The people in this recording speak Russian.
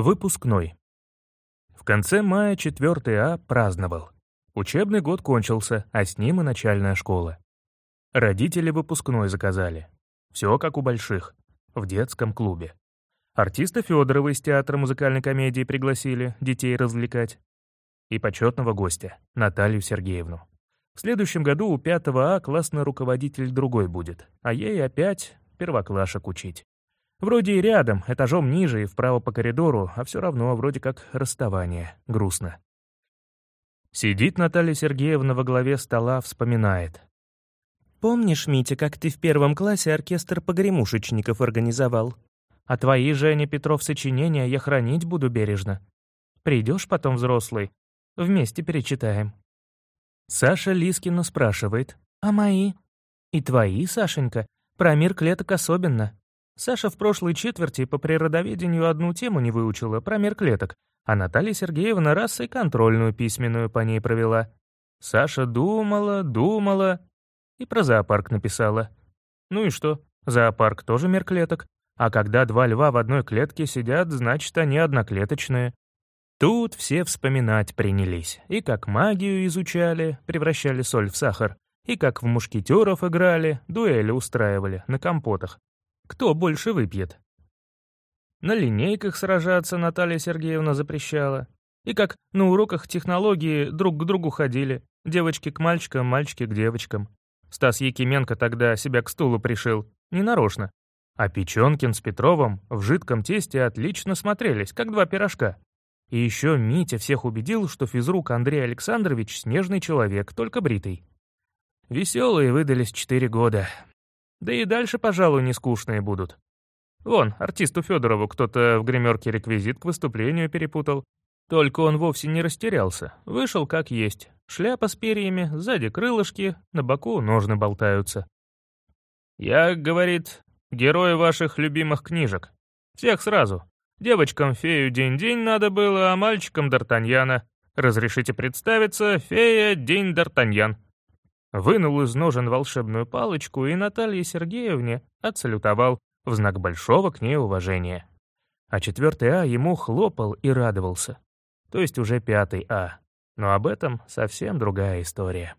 Выпускной. В конце мая 4 А праздновал. Учебный год кончился, а с ним и начальная школа. Родители выпускной заказали. Все как у больших. В детском клубе. Артиста Федорова из театра музыкальной комедии пригласили детей развлекать. И почетного гостя, Наталью Сергеевну. В следующем году у 5 А классный руководитель другой будет, а ей опять первоклашек учить. Вроде и рядом, этажом ниже и вправо по коридору, а все равно вроде как расставание. Грустно. Сидит Наталья Сергеевна во главе стола, вспоминает. «Помнишь, Митя, как ты в первом классе оркестр погремушечников организовал? А твои, Женя Петров, сочинения я хранить буду бережно. Придешь потом взрослый, вместе перечитаем». Саша Лискина спрашивает. «А мои?» «И твои, Сашенька? Про мир клеток особенно. Саша в прошлой четверти по природоведению одну тему не выучила, про мир клеток, а Наталья Сергеевна раз и контрольную письменную по ней провела. Саша думала, думала и про зоопарк написала. Ну и что? Зоопарк тоже мир клеток. А когда два льва в одной клетке сидят, значит, они одноклеточные. Тут все вспоминать принялись. И как магию изучали, превращали соль в сахар, и как в мушкетеров играли, дуэли устраивали на компотах. Кто больше выпьет? На линейках сражаться Наталья Сергеевна запрещала. И как на уроках технологии друг к другу ходили. Девочки к мальчикам, мальчики к девочкам. Стас Якименко тогда себя к стулу пришил. Ненарочно. А Печенкин с Петровым в жидком тесте отлично смотрелись, как два пирожка. И еще Митя всех убедил, что физрук Андрей Александрович снежный человек, только бритый. Веселые выдались четыре года. Да и дальше, пожалуй, не скучные будут. Вон, артисту Федорову кто-то в гримерке реквизит к выступлению перепутал. Только он вовсе не растерялся. Вышел как есть. Шляпа с перьями, сзади крылышки, на боку ножны болтаются. «Я, — говорит, — герой ваших любимых книжек. Всех сразу. Девочкам фею день-день надо было, а мальчикам Д'Артаньяна. Разрешите представиться, фея День Д'Артаньян». Вынул из ножен волшебную палочку и Наталье Сергеевне отсалютовал в знак большого к ней уважения. А четвертый А ему хлопал и радовался. То есть уже пятый А. Но об этом совсем другая история.